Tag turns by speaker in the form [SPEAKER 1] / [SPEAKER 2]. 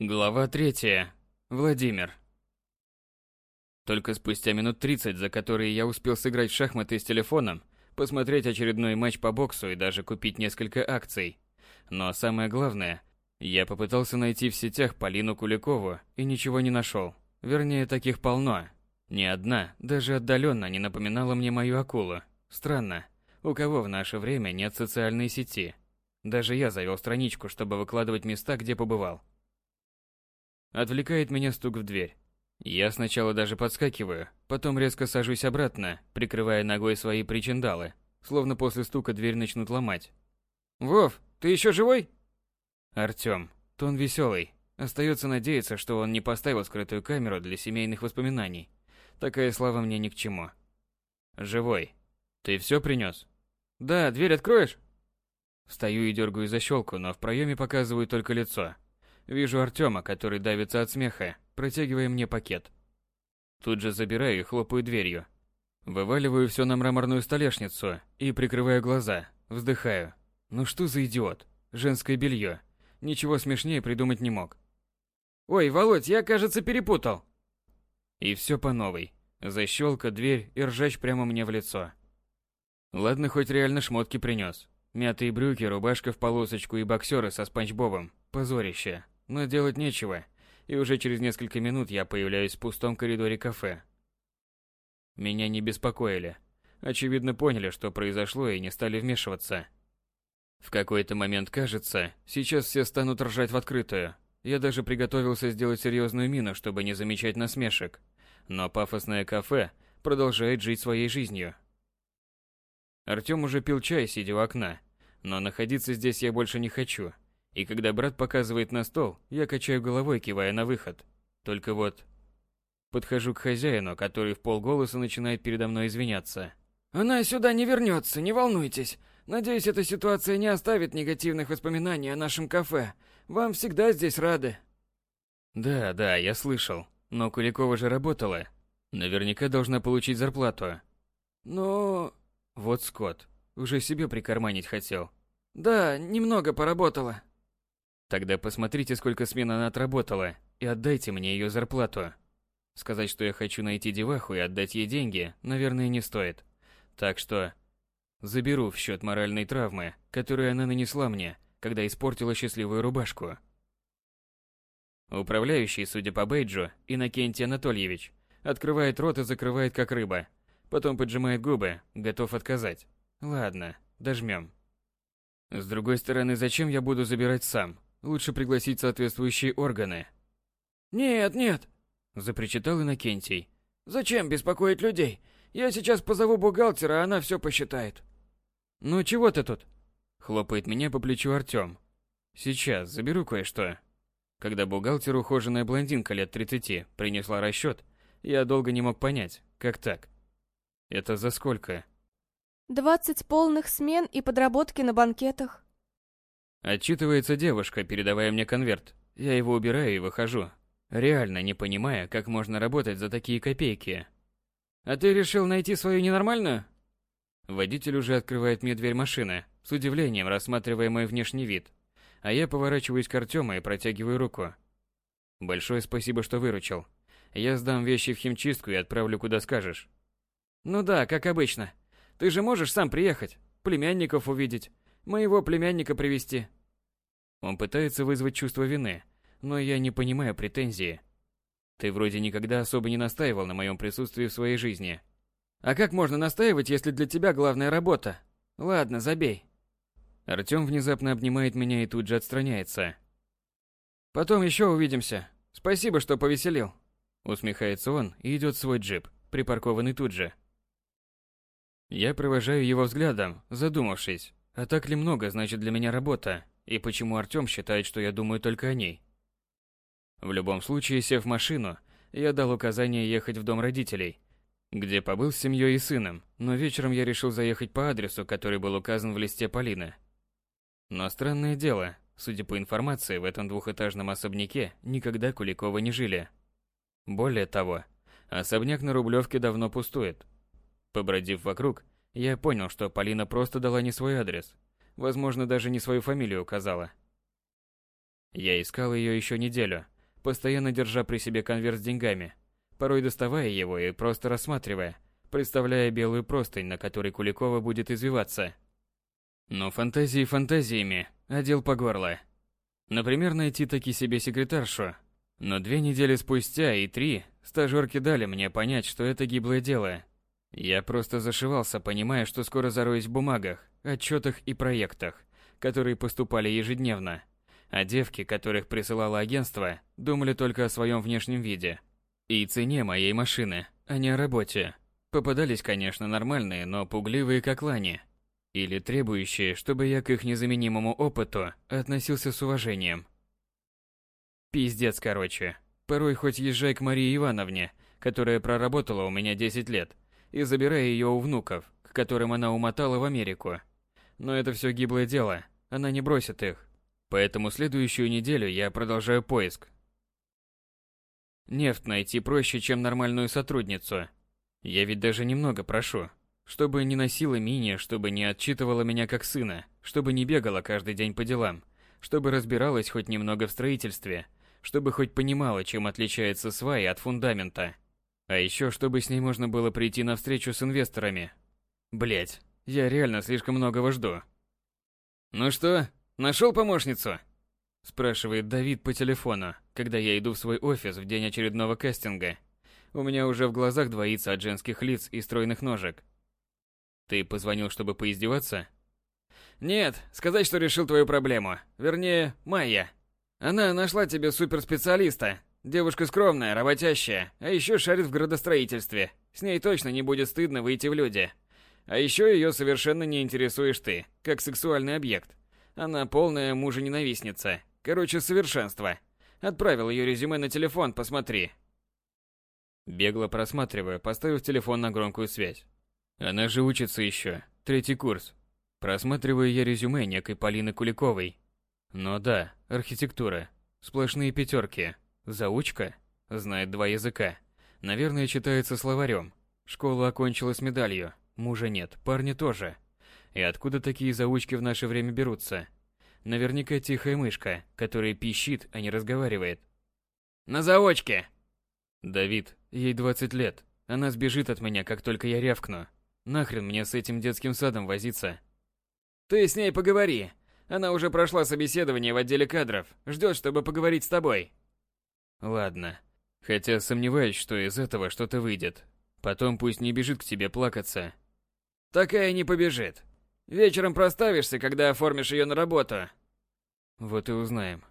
[SPEAKER 1] Глава третья. Владимир. Только спустя минут 30, за которые я успел сыграть в шахматы с телефоном, посмотреть очередной матч по боксу и даже купить несколько акций. Но самое главное, я попытался найти в сетях Полину Куликову и ничего не нашел. Вернее, таких полно. Ни одна, даже отдаленно не напоминала мне мою акулу. Странно, у кого в наше время нет социальной сети. Даже я завел страничку, чтобы выкладывать места, где побывал. Отвлекает меня стук в дверь. Я сначала даже подскакиваю, потом резко сажусь обратно, прикрывая ногой свои причиндалы, словно после стука дверь начнут ломать. «Вов, ты еще живой?» Артём. Тон веселый. Остается надеяться, что он не поставил скрытую камеру для семейных воспоминаний. Такая слава мне ни к чему. «Живой. Ты все принес? «Да, дверь откроешь?» Встаю и дергаю защелку, но в проеме показываю только лицо. Вижу Артема, который давится от смеха, протягивая мне пакет. Тут же забираю и хлопаю дверью. Вываливаю все на мраморную столешницу и прикрываю глаза, вздыхаю. Ну что за идиот? Женское белье. Ничего смешнее придумать не мог.
[SPEAKER 2] Ой, Володь, я, кажется, перепутал.
[SPEAKER 1] И все по новой. Защелка, дверь и ржач прямо мне в лицо. Ладно, хоть реально шмотки принес. Мятые брюки, рубашка в полосочку и боксеры со спанч Бобом. Позорище. Но делать нечего, и уже через несколько минут я появляюсь в пустом коридоре кафе. Меня не беспокоили. Очевидно, поняли, что произошло, и не стали вмешиваться. В какой-то момент кажется, сейчас все станут ржать в открытую. Я даже приготовился сделать серьезную мину, чтобы не замечать насмешек. Но пафосное кафе продолжает жить своей жизнью. Артём уже пил чай, сидя у окна. Но находиться здесь я больше не хочу. И когда брат показывает на стол, я качаю головой, кивая на выход. Только вот... Подхожу к хозяину, который в полголоса начинает передо мной извиняться.
[SPEAKER 2] «Она сюда не вернется, не волнуйтесь. Надеюсь, эта ситуация не оставит негативных воспоминаний о нашем кафе. Вам всегда здесь рады».
[SPEAKER 1] Да, да, я слышал. Но Куликова же работала. Наверняка должна получить зарплату.
[SPEAKER 2] Но...
[SPEAKER 1] Вот Скотт. Уже себе прикарманить хотел.
[SPEAKER 2] Да, немного поработала.
[SPEAKER 1] Тогда посмотрите, сколько смен она отработала, и отдайте мне ее зарплату. Сказать, что я хочу найти деваху и отдать ей деньги, наверное, не стоит. Так что заберу в счет моральной травмы, которую она нанесла мне, когда испортила счастливую рубашку. Управляющий, судя по бейджу, Иннокентий Анатольевич, открывает рот и закрывает как рыба. Потом поджимает губы, готов отказать. Ладно, дожмем. С другой стороны, зачем я буду забирать сам? Лучше пригласить соответствующие органы.
[SPEAKER 2] Нет, нет,
[SPEAKER 1] запричитал Иннокентий.
[SPEAKER 2] Зачем беспокоить людей? Я сейчас позову бухгалтера, а она все посчитает.
[SPEAKER 1] Ну чего ты тут? Хлопает меня по плечу Артём. Сейчас заберу кое-что. Когда бухгалтер, ухоженная блондинка лет 30, принесла расчет, я долго не мог понять, как так. Это за сколько?
[SPEAKER 3] Двадцать полных смен и подработки на банкетах.
[SPEAKER 1] Отчитывается девушка, передавая мне конверт. Я его убираю и выхожу, реально не понимая, как можно работать за такие копейки.
[SPEAKER 2] А ты решил найти свою ненормальную?
[SPEAKER 1] Водитель уже открывает мне дверь машины, с удивлением рассматривая мой внешний вид. А я поворачиваюсь к Артему и протягиваю руку. Большое спасибо, что выручил. Я сдам вещи в химчистку и отправлю куда скажешь.
[SPEAKER 2] Ну да, как обычно. Ты же можешь сам приехать, племянников увидеть, моего племянника привести.
[SPEAKER 1] Он пытается вызвать чувство вины, но я не понимаю претензии. Ты вроде никогда особо не настаивал на моем присутствии в своей жизни.
[SPEAKER 2] А как можно настаивать, если для тебя главная работа? Ладно, забей.
[SPEAKER 1] Артём внезапно обнимает меня и тут же отстраняется.
[SPEAKER 2] Потом еще увидимся. Спасибо, что повеселил.
[SPEAKER 1] Усмехается он и идет свой джип, припаркованный тут же. Я провожаю его взглядом, задумавшись, а так ли много значит для меня работа, и почему Артём считает, что я думаю только о ней? В любом случае, сев в машину, я дал указание ехать в дом родителей, где побыл с семьей и сыном, но вечером я решил заехать по адресу, который был указан в листе Полины. Но странное дело, судя по информации, в этом двухэтажном особняке никогда Куликова не жили. Более того, особняк на Рублевке давно пустует. Побродив вокруг, я понял, что Полина просто дала не свой адрес. Возможно, даже не свою фамилию указала. Я искал ее еще неделю, постоянно держа при себе конверт с деньгами, порой доставая его и просто рассматривая, представляя белую простынь, на которой Куликова будет извиваться. Но фантазии фантазиями, одел по горло. Например, найти таки себе секретаршу. Но две недели спустя и три стажерки дали мне понять, что это гиблое дело. Я просто зашивался, понимая, что скоро зароюсь в бумагах, отчетах и проектах, которые поступали ежедневно. А девки, которых присылало агентство, думали только о своем внешнем виде. И цене моей машины, а не о работе. Попадались, конечно, нормальные, но пугливые как лани. Или требующие, чтобы я к их незаменимому опыту относился с уважением. Пиздец, короче. Порой хоть езжай к Марии Ивановне, которая проработала у меня 10 лет, и забирай ее у внуков, к которым она умотала в Америку. Но это все гиблое дело, она не бросит их. Поэтому следующую неделю я продолжаю поиск. Нефть найти проще, чем нормальную сотрудницу. Я ведь даже немного прошу. Чтобы не носила мини, чтобы не отчитывала меня как сына, чтобы не бегала каждый день по делам, чтобы разбиралась хоть немного в строительстве, чтобы хоть понимала, чем отличается свай от фундамента. А еще, чтобы с ней можно было прийти на встречу с инвесторами. Блять, я реально слишком многого жду. «Ну что, нашел помощницу?» Спрашивает Давид по телефону, когда я иду в свой офис в день очередного кастинга. У меня уже в глазах двоится от женских лиц и стройных ножек. Ты позвонил, чтобы поиздеваться?
[SPEAKER 2] Нет, сказать, что решил твою проблему. Вернее, Майя. Она нашла тебе суперспециалиста. Девушка скромная, работящая, а еще шарит в градостроительстве. С ней точно не будет стыдно выйти в люди. А еще ее совершенно не интересуешь ты, как сексуальный объект. Она полная мужа-ненавистница. Короче, совершенство. Отправил ее резюме на телефон, посмотри.
[SPEAKER 1] Бегло просматривая, поставив телефон на громкую связь. Она же учится еще, третий курс. Просматриваю я резюме некой Полины Куликовой. Но да, архитектура. Сплошные пятерки. Заучка. Знает два языка. Наверное, читается словарем. Школу окончила с медалью. Мужа нет, парня тоже. И откуда такие заучки в наше время берутся? Наверняка тихая мышка, которая пищит, а не разговаривает.
[SPEAKER 2] На заочке!
[SPEAKER 1] Давид, ей 20 лет. Она сбежит от меня, как только я рявкну. Нахрен мне с этим детским садом возиться?
[SPEAKER 2] Ты с ней поговори. Она уже прошла собеседование в отделе кадров. Ждет, чтобы поговорить с тобой.
[SPEAKER 1] Ладно. Хотя сомневаюсь, что из этого что-то выйдет. Потом пусть не бежит к тебе плакаться.
[SPEAKER 2] Такая не побежит. Вечером проставишься, когда оформишь ее на работу.
[SPEAKER 1] Вот и узнаем.